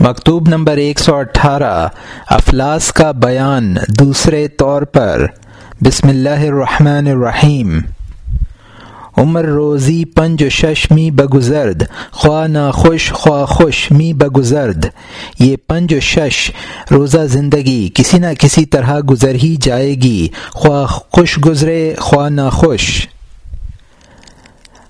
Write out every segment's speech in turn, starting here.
مکتوب نمبر ایک سو اٹھارہ، افلاس کا بیان دوسرے طور پر۔ بسم اللہ الرحمن الرحیم۔ عمر روزی پنج و شش می بگزرد، خواہ نا خوش خواہ خوش می بگزرد۔ یہ پنج و شش روزہ زندگی کسی نہ کسی طرح گزر ہی جائے گی، خواہ خوش گزرے، خواہ نا خوش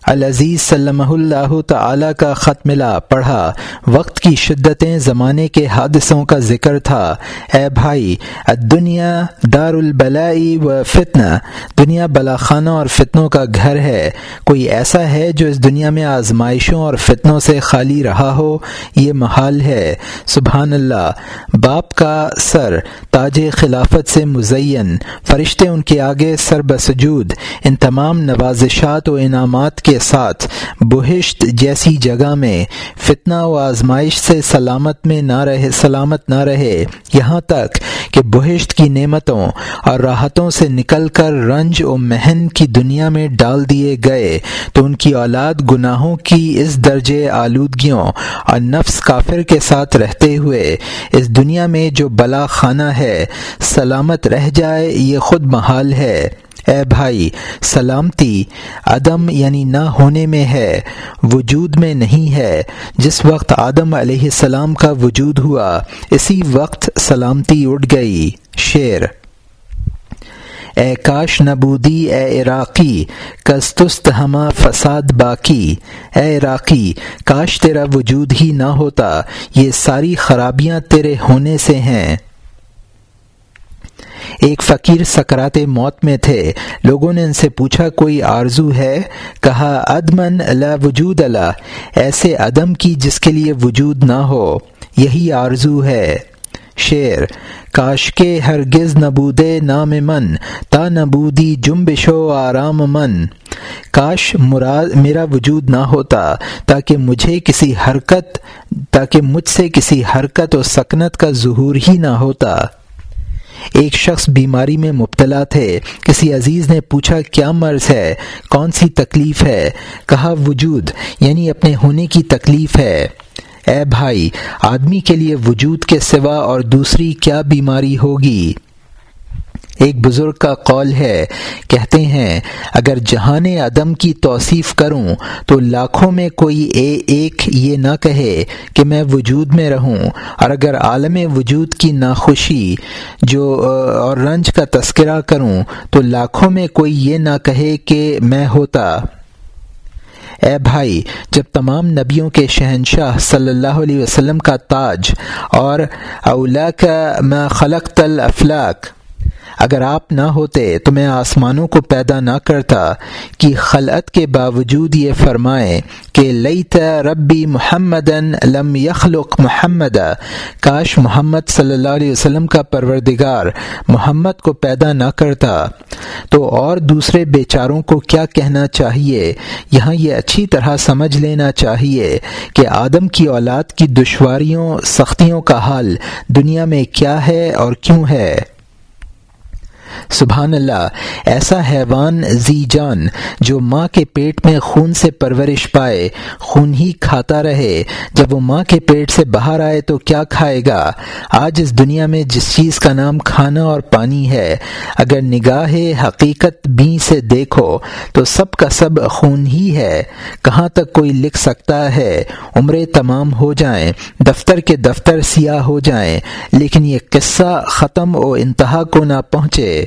العزیز صلی اللہ تعالی کا خط ملا، پڑھا، وقت کی شدتیں زمانے کے حادثوں کا ذکر تھا۔ اے بھائی دنیا دار البلائی و فتنہ، دنیا بلا خانہ اور فتنوں کا گھر ہے۔ کوئی ایسا ہے جو اس دنیا میں آزمائشوں اور فتنوں سے خالی رہا ہو؟ یہ محال ہے۔ سبحان اللہ باپ کا سر تاج خلافت سے مزین، فرشتے ان کے آگے سر بسجود۔ ان تمام نوازشات و انعامات کے ساتھ بہشت جیسی جگہ میں، فتنہ و آزمائش سے سلامت میں نہ رہے، سلامت نہ رہے۔ یہاں تک کہ بہشت کی نعمتوں اور راحتوں سے نکل کر رنج و مہن کی دنیا میں ڈال دیے گئے۔ تو ان کی اولاد گناہوں کی اس درجے آلودگیوں اور نفس کافر کے ساتھ رہتے ہوئے، اس دنیا میں جو بلا خانہ ہے، سلامت رہ جائے، یہ خود محال ہے۔ اے بھائی، سلامتی عدم یعنی نہ ہونے میں ہے، وجود میں نہیں ہے۔ جس وقت آدم علیہ السلام کا وجود ہوا، اسی وقت سلامتی اٹھ گئی۔ شعر اے کاش نبودی، اے عراقی کستست ہما فساد باقی۔ اے عراقی، کاش تیرا وجود ہی نہ ہوتا، یہ ساری خرابیاں تیرے ہونے سے ہیں۔ ایک فقیر سکرات موت میں تھے۔ لوگوں نے ان سے پوچھا، کوئی آرزو ہے؟ کہا ادمن اللہ وجود اللہ ایسے عدم کی جس کے لیے وجود نہ ہو، یہی آرزو ہے۔ شعر، کاش کے ہرگز نبود نام من، تا نبودی جنبش و آرام من۔ کاش مراد، میرا وجود نہ ہوتا، تاکہ مجھے کسی حرکت، تاکہ مجھ سے کسی حرکت و سکنت کا ظہور ہی نہ ہوتا۔ ایک شخص بیماری میں مبتلا تھے۔ کسی عزیز نے پوچھا، کیا مرض ہے؟ کون سی تکلیف ہے؟ کہا، وجود یعنی اپنے ہونے کی تکلیف ہے۔ اے بھائی، آدمی کے لیے وجود کے سوا اور دوسری کیا بیماری ہوگی؟ ایک بزرگ کا قول ہے، کہتے ہیں، اگر جہان عدم کی توصیف کروں تو لاکھوں میں کوئی اے ایک یہ نہ کہے کہ میں وجود میں رہوں۔ اور اگر عالم وجود کی ناخوشی جو اور رنج کا تذکرہ کروں تو لاکھوں میں کوئی یہ نہ کہے کہ میں ہوتا۔ اے بھائی، جب تمام نبیوں کے شہنشاہ صلی اللہ علیہ وسلم کا تاج اور اولا کا خلق تل افلاق اگر آپ نہ ہوتے تو میں آسمانوں کو پیدا نہ کرتا کہ خلعت کے باوجود یہ فرمائے کہ لئی ربی محمد لم یخلق محمد۔ کاش محمد صلی اللہ علیہ وسلم کا پروردگار محمد کو پیدا نہ کرتا۔ تو اور دوسرے بیچاروں کو کیا کہنا چاہیے؟ یہاں یہ اچھی طرح سمجھ لینا چاہیے کہ آدم کی اولاد کی دشواریوں، سختیوں کا حال دنیا میں کیا ہے اور کیوں ہے۔ سبحان اللہ، ایسا حیوان زی جان جو ماں کے پیٹ میں خون سے پرورش پائے، خون ہی کھاتا رہے۔ جب وہ ماں کے پیٹ سے باہر آئے تو کیا کھائے گا؟ آج اس دنیا میں جس چیز کا نام کھانا اور پانی ہے، اگر نگاہ حقیقت بھی سے دیکھو تو سب کا سب خون ہی ہے۔ کہاں تک کوئی لکھ سکتا ہے عمریں تمام ہو جائیں، دفتر کے دفتر سیاہ ہو جائیں، لیکن یہ قصہ ختم و انتہا کو نہ پہنچے۔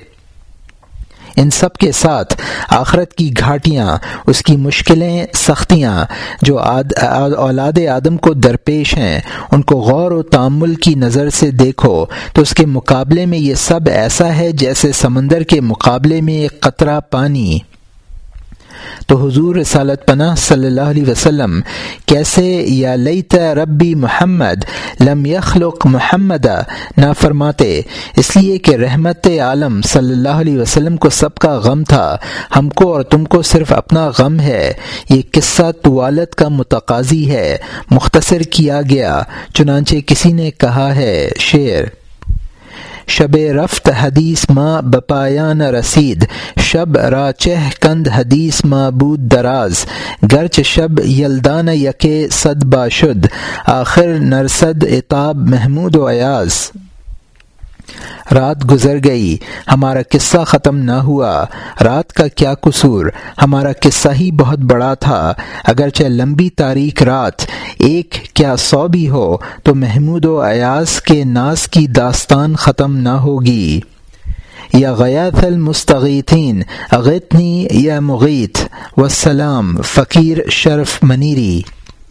ان سب کے ساتھ آخرت کی گھاٹیاں، اس کی مشکلیں، سختیاں جو آد اولاد آدم کو درپیش ہیں، ان کو غور و تعمل کی نظر سے دیکھو۔ تو اس کے مقابلے میں یہ سب ایسا ہے جیسے سمندر کے مقابلے میں ایک قطرہ پانی۔ تو حضور رسالت پناہ صلی اللہ علیہ وسلم، کیسے یا لیت ربی محمد لم یخلق محمد نہ فرماتے اس لیے کہ رحمت عالم صلی اللہ علیہ وسلم کو سب کا غم تھا، ہم کو اور تم کو صرف اپنا غم ہے، یہ قصہ طوالت کا متقاضی ہے، مختصر کیا گیا، چنانچہ کسی نے کہا ہے، شعر شب رفت حدیث ما بپایان رسید، شب را چہ کند حدیث ما بود دراز گرچ شب یلدان یک صد باشد، آخر نرسد اتاب محمود و ایاز۔ رات گزر گئی، ہمارا قصہ ختم نہ ہوا۔ رات کا کیا قصور؟ ہمارا قصہ ہی بہت بڑا تھا۔ اگرچہ لمبی تاریخ رات، ایک کیا سو بھی ہو، تو محمود و ایاز کے ناس کی داستان ختم نہ ہوگی۔ یا غیات المستغیثین اغتنی یا مغیت وسلام فقیر شرف منیری۔